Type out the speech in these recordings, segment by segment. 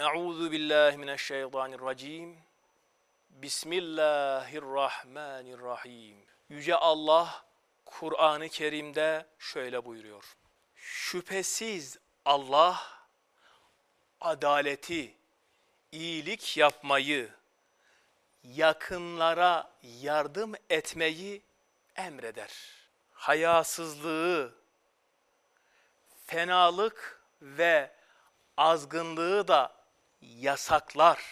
Euzu billahi mineşşeytanirracim. Bismillahirrahmanirrahim. Yüce Allah Kur'an-ı Kerim'de şöyle buyuruyor. Şüphesiz Allah adaleti, iyilik yapmayı, yakınlara yardım etmeyi emreder. Hayasızlığı, fenalık ve azgınlığı da yasaklar.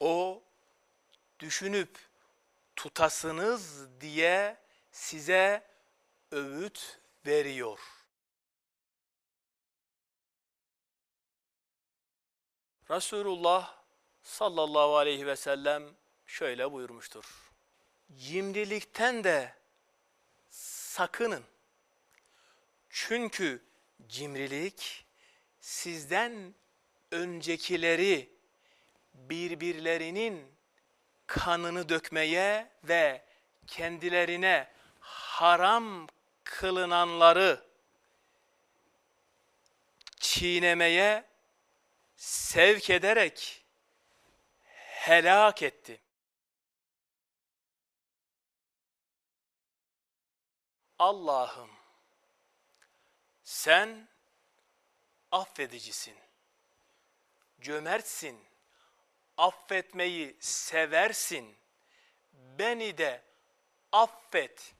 O düşünüp tutasınız diye size öğüt veriyor. Resulullah sallallahu aleyhi ve sellem şöyle buyurmuştur. Cimrilikten de sakının. Çünkü cimrilik sizden öncekileri birbirlerinin kanını dökmeye ve kendilerine haram kılınanları çiğnemeye sevk ederek helak etti. Allah'ım sen affedicisin, cömertsin, affetmeyi seversin, beni de affet